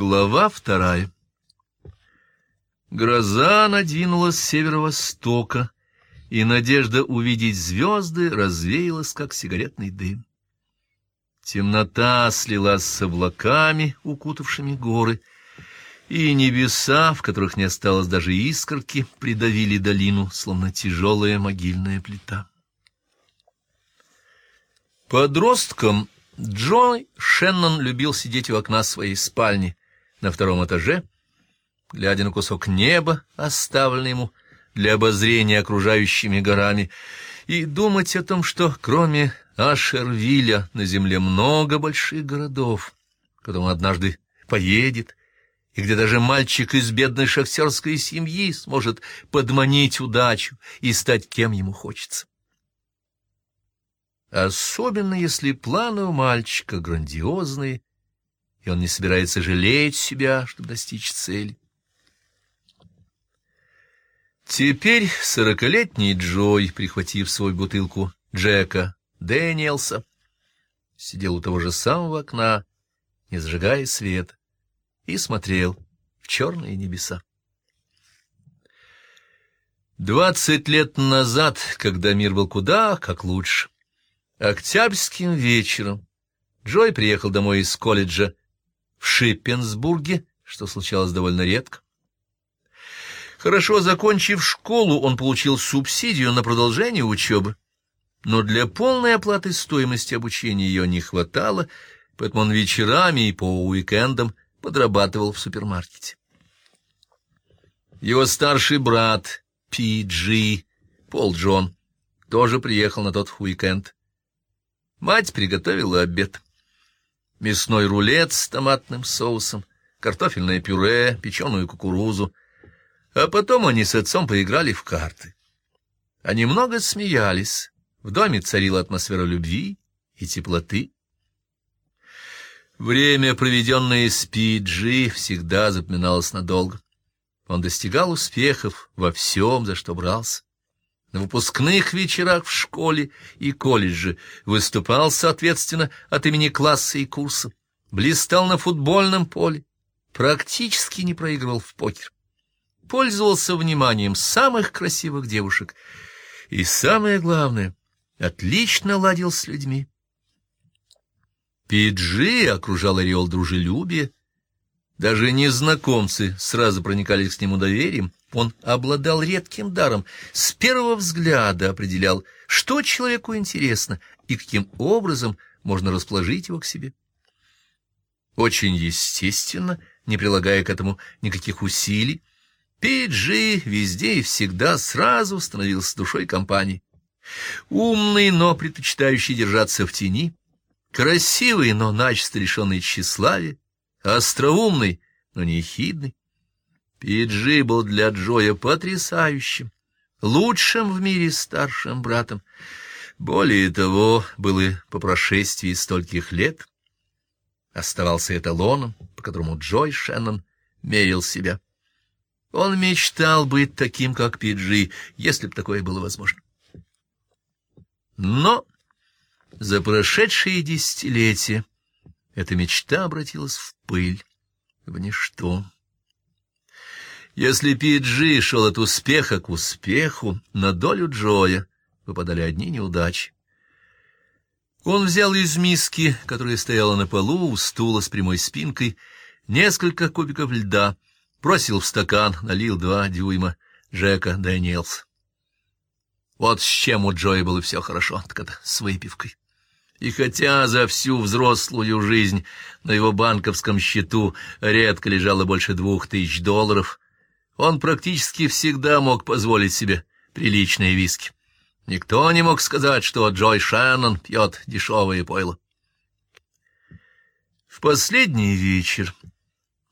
Глава вторая Гроза надвинулась с северо-востока, и надежда увидеть звезды развеялась, как сигаретный дым. Темнота слилась с облаками, укутавшими горы, и небеса, в которых не осталось даже искорки, придавили долину, словно тяжелая могильная плита. Подростком Джой Шеннон любил сидеть у окна своей спальни на втором этаже, глядя на кусок неба, оставленный ему для обозрения окружающими горами, и думать о том, что кроме Ашервиля на земле много больших городов, куда он однажды поедет, и где даже мальчик из бедной шахтерской семьи сможет подманить удачу и стать кем ему хочется. Особенно если планы у мальчика грандиозные, он не собирается жалеть себя, чтобы достичь цели. Теперь сорокалетний Джой, прихватив свою бутылку Джека Дэниелса, сидел у того же самого окна, не зажигая свет, и смотрел в черные небеса. Двадцать лет назад, когда мир был куда как лучше, Октябрьским вечером Джой приехал домой из колледжа в Шиппенсбурге, что случалось довольно редко. Хорошо закончив школу, он получил субсидию на продолжение учебы, но для полной оплаты стоимости обучения ее не хватало, поэтому он вечерами и по уикендам подрабатывал в супермаркете. Его старший брат, Пи Джи, Пол Джон, тоже приехал на тот уикенд. Мать приготовила обед. Мясной рулет с томатным соусом, картофельное пюре, печеную кукурузу. А потом они с отцом поиграли в карты. Они много смеялись. В доме царила атмосфера любви и теплоты. Время, проведенное с Пиджи, всегда запоминалось надолго. Он достигал успехов во всем, за что брался на выпускных вечерах в школе и колледже, выступал, соответственно, от имени класса и курса, блистал на футбольном поле, практически не проигрывал в покер, пользовался вниманием самых красивых девушек и, самое главное, отлично ладил с людьми. Пиджи окружал ореол дружелюбия, даже незнакомцы сразу проникались к нему доверием, он обладал редким даром, с первого взгляда определял, что человеку интересно и каким образом можно расположить его к себе. Очень естественно, не прилагая к этому никаких усилий, Пиджи везде и всегда сразу становился душой компании. Умный, но предпочитающий держаться в тени, красивый, но начисто лишенный тщеславия, остроумный, но не ехидный. Пиджи был для Джоя потрясающим, лучшим в мире старшим братом. Более того, был и по прошествии стольких лет оставался эталоном, по которому Джой Шеннон мерил себя. Он мечтал быть таким, как Пиджи, если бы такое было возможно. Но за прошедшие десятилетия эта мечта обратилась в пыль, в ничто. Если Пиджи шел от успеха к успеху, на долю Джоя выпадали одни неудачи. Он взял из миски, которая стояла на полу у стула с прямой спинкой, несколько кубиков льда, бросил в стакан, налил два дюйма Джека Дэниелс. Вот с чем у Джоя было все хорошо, так это с выпивкой. И хотя за всю взрослую жизнь на его банковском счету редко лежало больше двух тысяч долларов, он практически всегда мог позволить себе приличные виски. Никто не мог сказать, что Джой Шеннон пьет дешевое пойло. В последний вечер,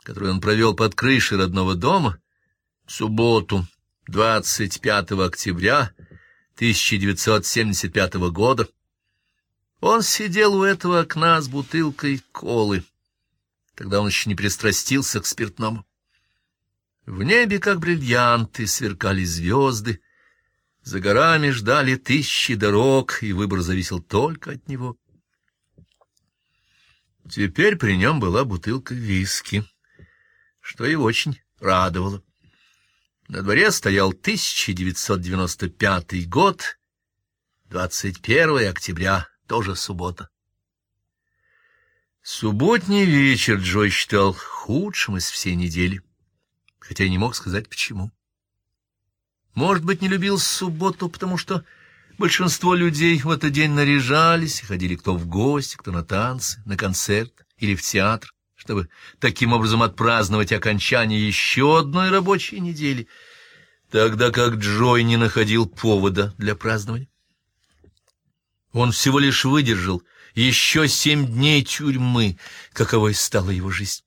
который он провел под крышей родного дома, в субботу, 25 октября 1975 года, он сидел у этого окна с бутылкой колы. Тогда он еще не пристрастился к спиртному. В небе, как бриллианты, сверкали звезды. За горами ждали тысячи дорог, и выбор зависел только от него. Теперь при нем была бутылка виски, что его очень радовало. На дворе стоял 1995 год, 21 октября, тоже суббота. Субботний вечер Джой считал худшим из всей недели, хотя и не мог сказать почему. Может быть, не любил субботу, потому что большинство людей в этот день наряжались и ходили кто в гости, кто на танцы, на концерт или в театр, чтобы таким образом отпраздновать окончание еще одной рабочей недели, тогда как Джой не находил повода для празднования. Он всего лишь выдержал еще семь дней тюрьмы, каковой стала его жизнь.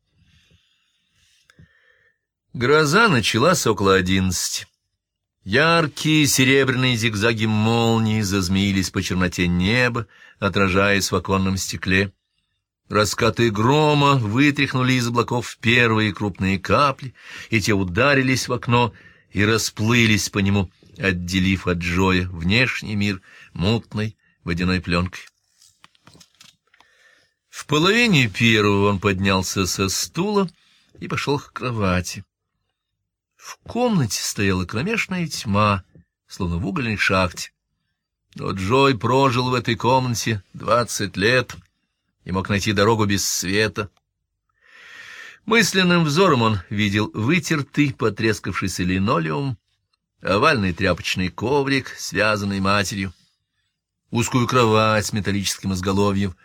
Гроза началась около одиннадцати. Яркие серебряные зигзаги молнии зазмеились по черноте неба, отражаясь в оконном стекле. Раскаты грома вытряхнули из облаков первые крупные капли, и те ударились в окно и расплылись по нему, отделив от Джоя внешний мир мутной водяной пленкой. В половине первого он поднялся со стула и пошел к кровати. В комнате стояла кромешная тьма, словно в угольной шахте. Но Джой прожил в этой комнате двадцать лет и мог найти дорогу без света. Мысленным взором он видел вытертый, потрескавшийся линолеум, овальный тряпочный коврик, связанный матерью, узкую кровать с металлическим изголовьем,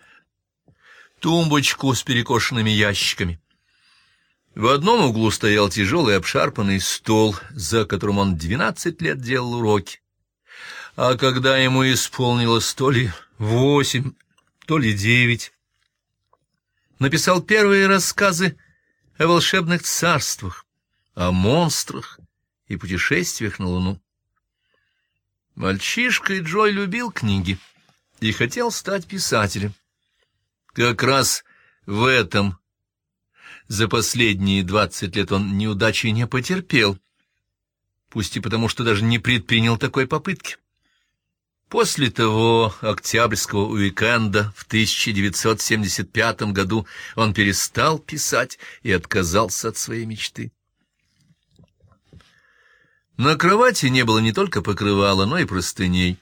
тумбочку с перекошенными ящиками. В одном углу стоял тяжелый обшарпанный стол, за которым он двенадцать лет делал уроки. А когда ему исполнилось то ли восемь, то ли девять, написал первые рассказы о волшебных царствах, о монстрах и путешествиях на Луну. Мальчишка Джой любил книги и хотел стать писателем. Как раз в этом за последние двадцать лет он неудачи не потерпел, пусть и потому, что даже не предпринял такой попытки. После того октябрьского уикенда в 1975 году он перестал писать и отказался от своей мечты. На кровати не было не только покрывала, но и простыней,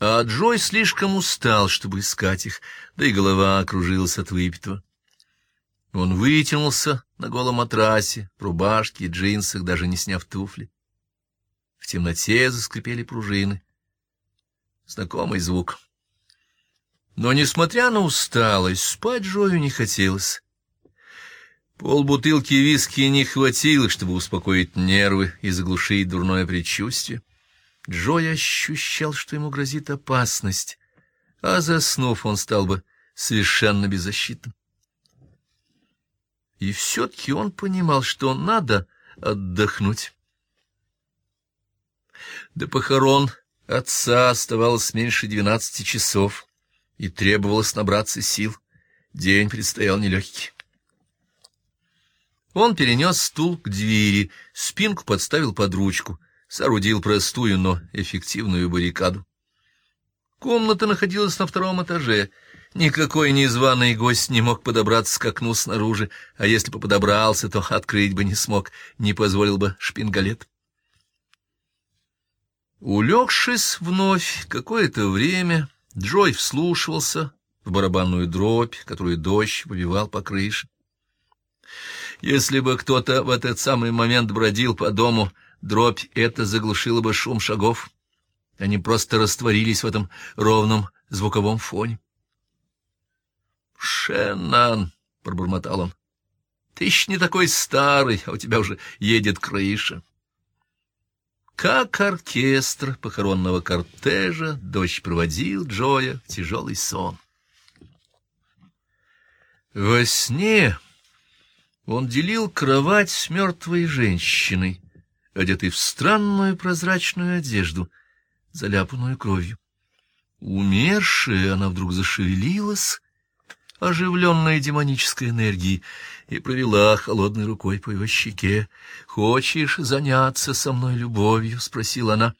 а Джой слишком устал, чтобы искать их, да и голова окружилась от выпитого. Он вытянулся на голом матрасе, в рубашке и джинсах, даже не сняв туфли. В темноте заскрипели пружины. Знакомый звук. Но, несмотря на усталость, спать Джою не хотелось. Полбутылки виски не хватило, чтобы успокоить нервы и заглушить дурное предчувствие. Джой ощущал, что ему грозит опасность, а заснув, он стал бы совершенно беззащитным. И все-таки он понимал, что надо отдохнуть. До похорон отца оставалось меньше двенадцати часов, и требовалось набраться сил. День предстоял нелегкий. Он перенес стул к двери, спинку подставил под ручку, соорудил простую, но эффективную баррикаду. Комната находилась на втором этаже — Никакой незваный гость не мог подобраться к окну снаружи, а если бы подобрался, то открыть бы не смог, не позволил бы шпингалет. Улегшись вновь какое-то время, Джой вслушивался в барабанную дробь, которую дождь выбивал по крыше. Если бы кто-то в этот самый момент бродил по дому, дробь это заглушила бы шум шагов. Они просто растворились в этом ровном звуковом фоне. «Шеннон!» — пробормотал он. «Ты еще не такой старый, а у тебя уже едет крыша». Как оркестр похоронного кортежа, дождь проводил Джоя в тяжелый сон. Во сне он делил кровать с мертвой женщиной, одетой в странную прозрачную одежду, заляпанную кровью. Умершая, она вдруг зашевелилась оживленной демонической энергией, и провела холодной рукой по его щеке. «Хочешь заняться со мной любовью?» — спросила она.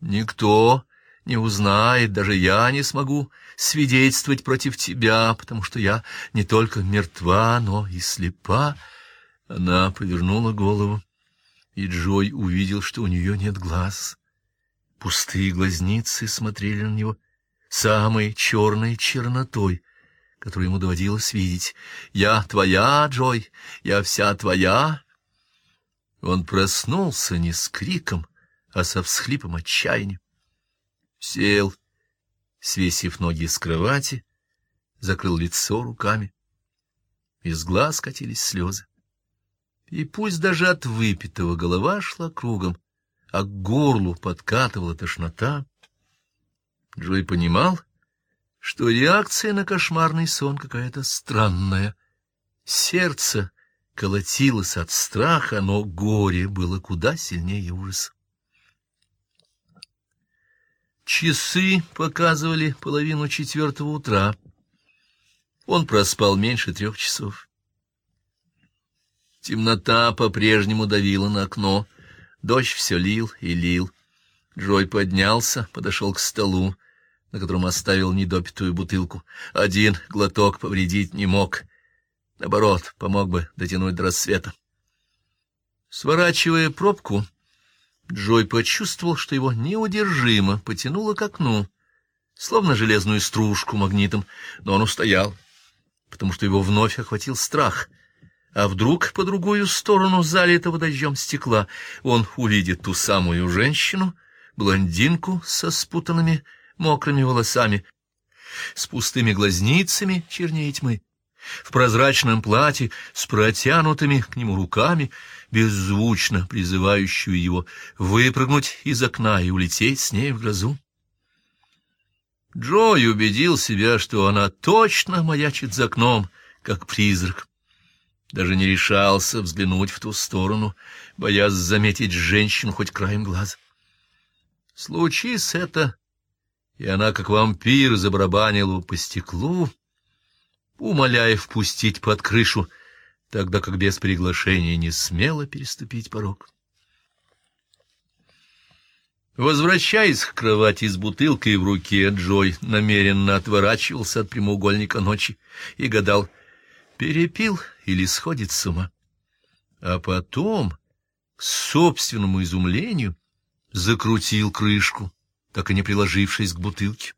«Никто не узнает, даже я не смогу свидетельствовать против тебя, потому что я не только мертва, но и слепа. Она повернула голову, и Джой увидел, что у нее нет глаз. Пустые глазницы смотрели на него самой черной чернотой, которую ему доводилось видеть. «Я твоя, Джой, я вся твоя!» Он проснулся не с криком, а со всхлипом отчаяния. Сел, свесив ноги с кровати, закрыл лицо руками. Из глаз катились слезы. И пусть даже от выпитого голова шла кругом, а к горлу подкатывала тошнота, Джой понимал, что реакция на кошмарный сон какая-то странная. Сердце колотилось от страха, но горе было куда сильнее ужаса. Часы показывали половину четвертого утра. Он проспал меньше трех часов. Темнота по-прежнему давила на окно. Дождь все лил и лил. Джой поднялся, подошел к столу, на котором оставил недопитую бутылку. Один глоток повредить не мог. Наоборот, помог бы дотянуть до рассвета. Сворачивая пробку, Джой почувствовал, что его неудержимо потянуло к окну, словно железную стружку магнитом, но он устоял, потому что его вновь охватил страх — а вдруг по другую сторону залитого дождем стекла он увидит ту самую женщину, блондинку со спутанными мокрыми волосами, с пустыми глазницами чернее тьмы, в прозрачном платье с протянутыми к нему руками, беззвучно призывающую его выпрыгнуть из окна и улететь с ней в грозу. Джой убедил себя, что она точно маячит за окном, как призрак даже не решался взглянуть в ту сторону, боясь заметить женщину хоть краем глаза. Случись это, и она, как вампир, забарабанила по стеклу, умоляя впустить под крышу, тогда как без приглашения не смела переступить порог. Возвращаясь к кровати с бутылкой в руке, Джой намеренно отворачивался от прямоугольника ночи и гадал — перепил или сходит с ума. А потом, к собственному изумлению, закрутил крышку, так и не приложившись к бутылке.